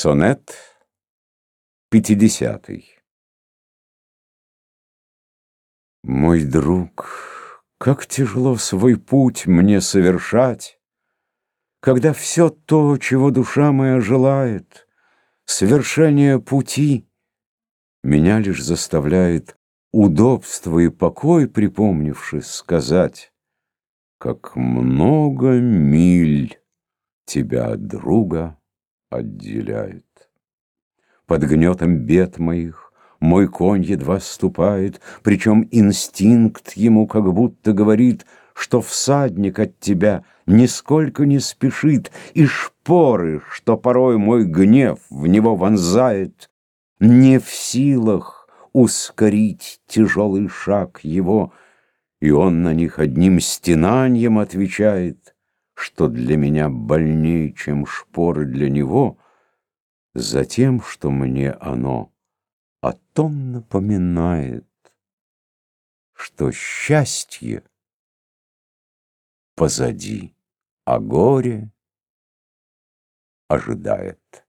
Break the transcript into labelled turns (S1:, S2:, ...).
S1: Сонет пятидесятый. Мой друг, как тяжело свой путь мне совершать, Когда все то, чего душа моя желает, Свершение пути, Меня лишь заставляет удобство и покой, Припомнивши сказать, Как много миль тебя от друга отделяет. Под гнетом бед моих мой конь едва ступает, Причем инстинкт ему как будто говорит, Что всадник от тебя нисколько не спешит, И шпоры, что порой мой гнев в него вонзает, Не в силах ускорить тяжелый шаг его, И он на них одним стенанием отвечает — что для меня больнее, чем шпоры для него, за тем, что мне оно о том напоминает, что счастье позади, а горе ожидает.